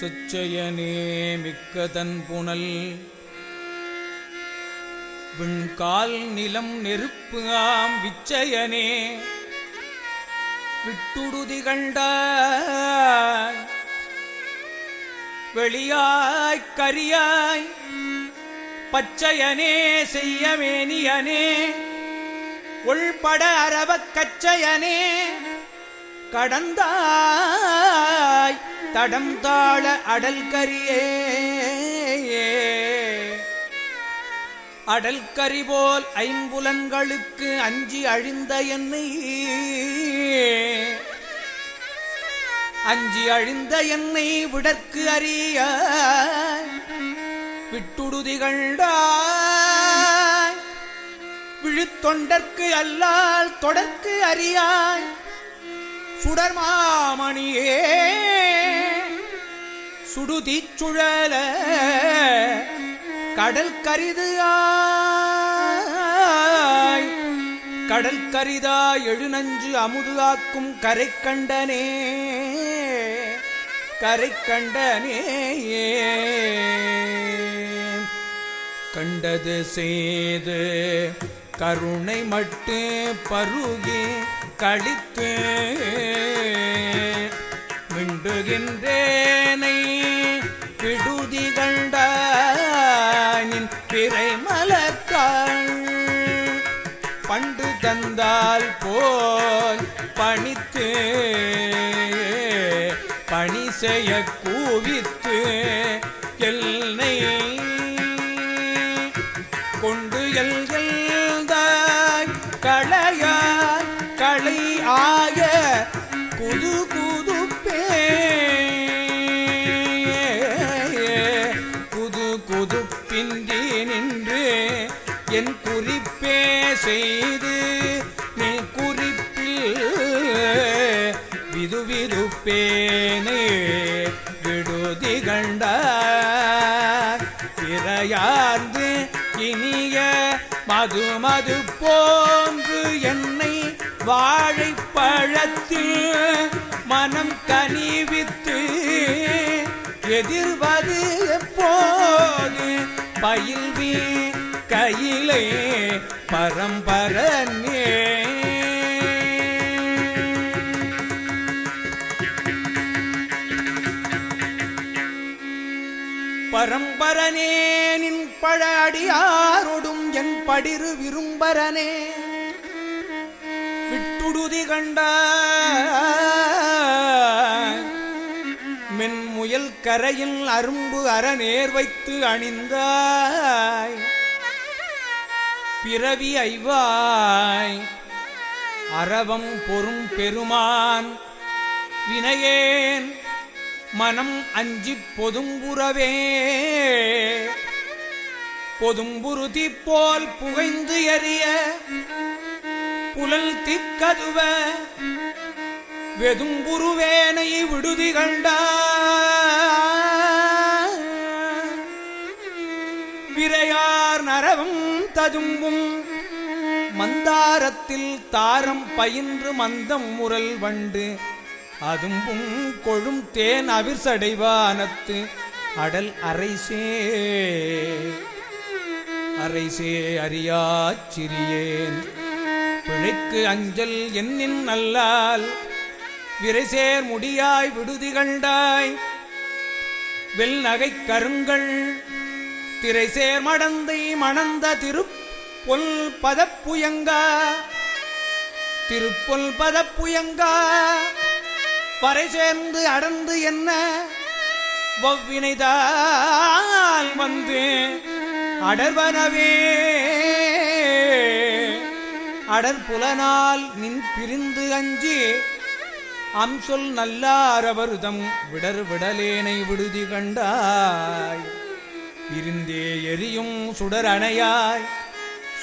சுச்சயனே மிக்க தன் புனல். விண்கால் நிலம் நெருப்பு ஆம் விச்சயனே. விட்டுடுதி கண்டாய் வெளியாய் கரியாய் பச்சையனே செய்யமேனியனே. உள்பட அரவக் கச்சையனே கடந்தாய் தடம் தாழ அடல் கரியே. அடல் கரி போல் ஐம்புலன்களுக்கு அஞ்சி அழிந்த என்னை. அஞ்சி அழிந்த என்னை விடற்கு அறிய விட்டுடுதிகண்டாய். விழுத்தொண்டற்கு அல்லால் தொடர்க்கு அறியாய். சுடர்மாமணியே சுடுதி சுழல கடல் கரிது ஆய். கடல் கரிதா எழுநஞ்சு அமுது ஆக்கும் கரை கண்டனே. கரை கண்டனே கண்டது செய்து கருணை மட்டு பருகி கழித்தே. மிண்டுகின்றேனை விடுதி கண்டானின் பிறை மலர்காள் பண்டு தந்தால் போல் பணித்து பணி செய்ய கூவித்து செய்து நீ குறிப்பில் விதுவிதுப்பேனே விடுதி கண்ட பிறையார்ந்து இனிய மது மது போன்று என்னை வாழைப்பழத்தில் மனம் கனிவித்து எதிர்வது எப்போது பயில்வி கையிலே பரம்பரனே பரம்பரனே நின் பழடியாரொடும் என் படிரு விரும்பரனே. விட்டுடுதி கண்ட மென்முயல் கரையில் அரும்பு அறநேர் வைத்து அணிந்தாய். பிறவி ஐவாய். அறவம் பொறும் பெருமான். வினையேன் மனம் அஞ்சி பொதும்புறவே. பொதும்புருதி போல் புகைந்து எறிய. புலல் திக்கதுவ. வெதும்புருவேனை விடுதி கண்டார் ததும்பும் மந்தாரத்தில் தாரம் பயின்று மந்தம் முரல் வண்டு. அதும்பும் கொழும் தேன் அவிர்சடைவானத்து அடல் அரைசே அரைசே அறியாச் சிறியேன். பிழைக்கு அஞ்சல் என்னின் நல்லால் விரைசேர் முடியாய் விடுதி கண்டாய் வெல் நகை கருங்கள் திரைசேர் மடந்தை மணந்த திருப்பொல் பதப்புயங்கா. திருப்பொல் பதப்புயங்கா. வரை சேர்ந்து அடர்ந்து என்ன? வவ்வினைதால் வந்து அடர்வனவே. அடற்புலனால் நின் பிரிந்து அஞ்சி அம்சொல் நல்லாரவருதம் விடர் விடலேனை விடுதி கண்டாய். இருந்தே எரியும் சுடர் அணையாய்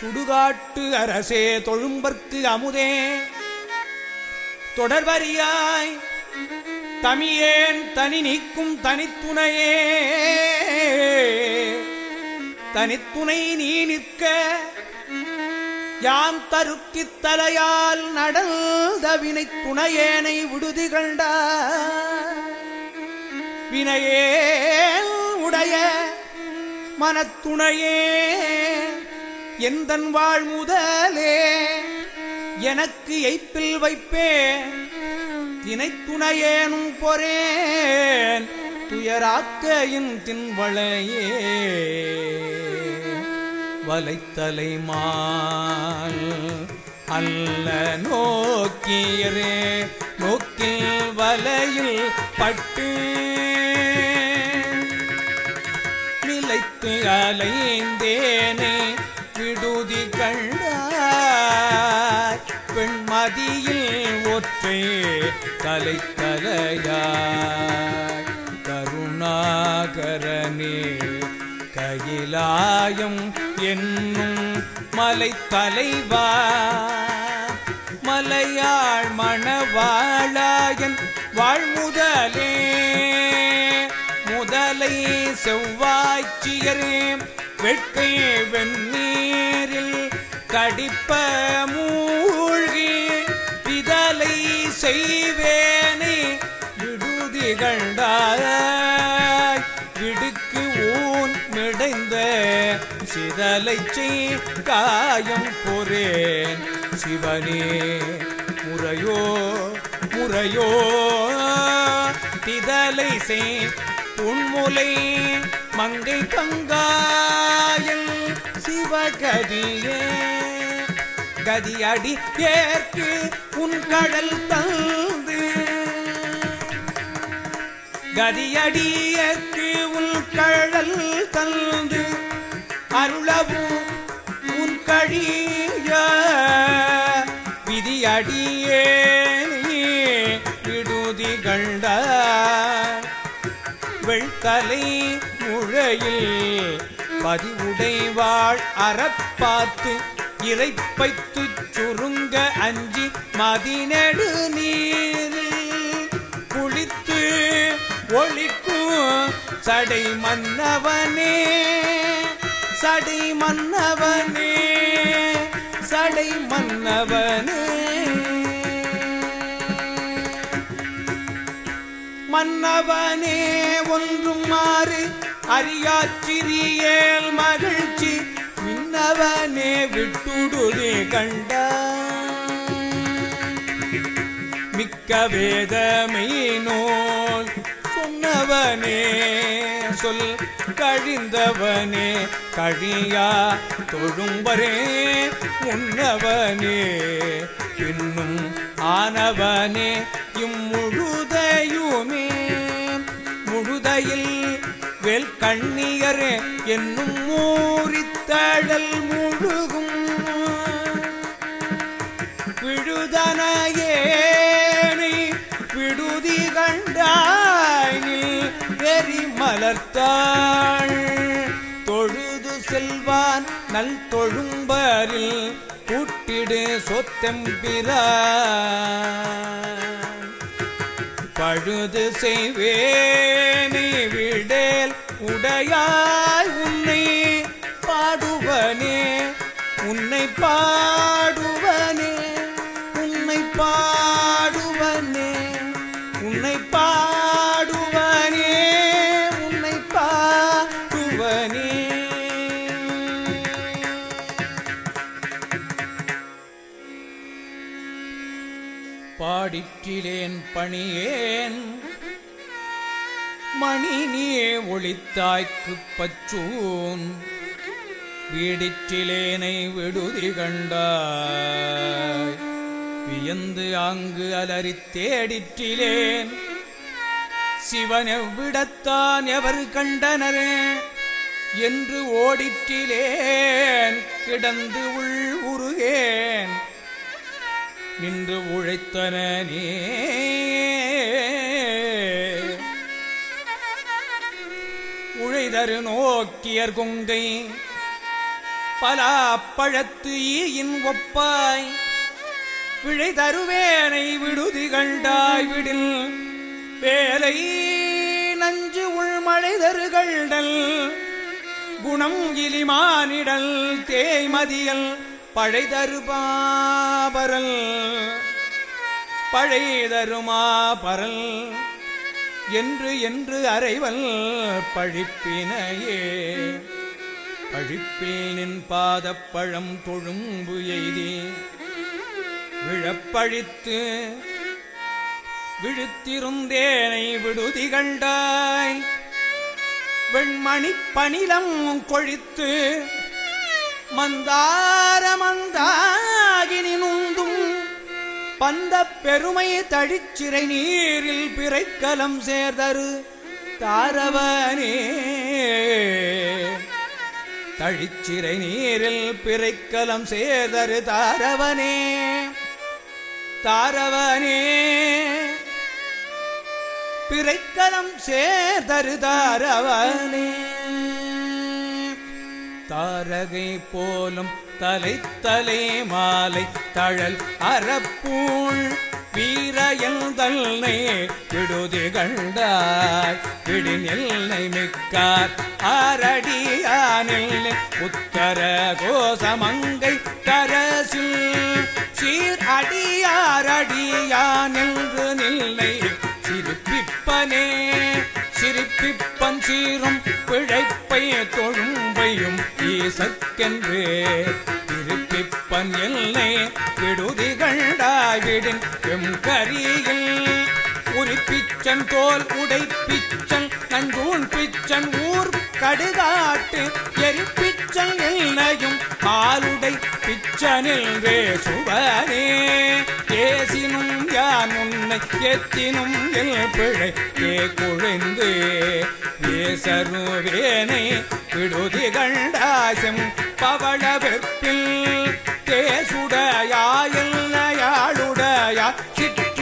சுடுகாட்டு அரசே தொழும்பற்கு அமுதே. தொடர்வரியாய் தமியேன் தனி நீக்கும் தனித்துணையே. தனித்துணை நீ நிற்க யாம் தருக்கித் தலையால் நடல் தவினை துணையேனை விடுதி கண்ட வினையே உடைய மனத்துணையே. எந்தன் வாழ் முதலே எனக்கு எய்ப்பில் வைப்பேன். தினைத்துணையேனும் பொறேன். துயராக்கையின் தின்வளையே. வலைத்தலைமால் அல்ல நோக்கியரே. நோக்கில் வலையில் பட்டு நிலைத்து அலைந்தேனே விடுதி கண்டார். பெண்மதியில் ஒற்றை தலைத்தலையாய் கருணாகரனே கையிலாயம் என்னும் மலை தலைவா மலையாள் மணவாளாயன் வாழ்முதலே. முதலை செவ்வாய்ச்சியரே வெட்கை வெந்நீரில் கடிப்ப மூழ்கி விதலை செய்வேனே விடுதிகண்டாய் இடுக்கு ஊன் மிடைந்த சிதலை காயம் பொறேன் சிவனே முறையோ முறையோ திதலை செய் உண்முலை மங்கை பங்காயல் சிவகதியே. கதியடி ஏற்கு உன் கடல் தந்து. கதியடியற்கு உன் கடல் தந்து. அருளவும் உன் கழிய. விதியடியே விடுதி கண்டாய் வெள்தலை முழையில் பதிவுடைவாள் அறப்பாத்து இறைப்பைத்து சுருங்க அஞ்சி மதிநெடு நீரில் குளித்து ஒழிக்கும் சடை மன்னவனே சடை மன்னவனே சடை மன்னவனே. மன்னவனே ஒன்றும் மாறு. அறியாச்சிறியேல் மகிழ்ச்சி. மின்னவனே விட்டுடுதே கண்ட. மிக்க வேதமை நோல். சொன்னவனே சொல் கழிந்தவனே. கழியா தொழும்பரே உன்னவனே இன்னும் ஆனவனே இம்முழு முழுதையுமே முழுதையில் வேல் கண்ணியரே என்னும் மூரித்தழல் முழுகும். விடுதனையேனை விடுதி கண்டாயில் வெறி மலர்த்தாள் தொழுது செல்வான் நல் தொழும்பரில் கூட்டிடு சொத்தம்பிரான். பழுது செய்வேனே விடேல் உடையாய் உன்னை பாடுவனே. உன்னை பா பணியேன். மணி நீ ஒளித்தாய்க்கு பச்சூன். வீடிற்றிலேனை விடுதி கண்டாய். வியந்து அங்கு அலறி தேடிற்றிலேன். சிவனெவ்விடத்தான் எவர் கண்டனரே? என்று ஓடிற்றிலேன். கிடந்து உள் உருகே. நின்று உழைத்தனே உழைதரு நோக்கியர் கொங்கை. பலா பழத்து ஈயின் ஒப்பாய். விழை தருவேனை விடுதி கண்டாய் விடில். வேலை நஞ்சு உள்மழை தருகள்டல் குணம் இலிமானிடல் தேய்மதியல். பழைதருபாபரல் பழைதருமா பரல் என்று என்று அறைவல் பழிப்பினையே. பழிப்பேனின் பாதப்பழம் தொழும்பு எய்தி விழப்பழித்து விழுத்திருந்தேனை விடுதி கண்டாய் வெண்மணி பணிலம் கொழித்து மந்தார மந்தாகினி நுந்தும் பந்த பெருமை தழிச்சிறை நீரில் பிறைக்கலம் சேர்தரு தாரவனே. தழிச்சிறை நீரில் பிறைக்கலம் சேர்தரு தாரவனே. தாரவனே. பிறைக்கலம் சேர்தரு தாரவனே. தாரகை போலும் தலை தலை மாலை தழல் அறப்பூள் வீரயந்தல்லை விடுதி கண்டாய். விடின் எல்லை மிக்கார் ஆரடியானில் உத்தர கோசமங்கை கரசில் சீர் அடியாரடியானென்று நில்லை சிரிப்பிப்பனே சிரிப்பிப்பன் சீரும் பிழைப்பை சக்கென்று திருப்பிப்பன் எல்லை விடுதி கண்டாவிடின் எம்கரியில் உரிப்பிச்சன் தோல் உடைப்பிச்சன் நஞ்சூன் பிச்சன் ஊர் கடுகாட்டு எரிப்பிச்சன் எல்லையும் காலுடை பிச்சனில் வேசுவனே. ஏசினும் யானும் உன்னை எத்தினும் எல் பிழை ஏ குழிந்து. ஏ சருவேனை விடுதி கண்டாசம் பவள வெப்பில் தேசுடையாயல்லையாளுடையா சிற்றுயிர்க்கிறங்கி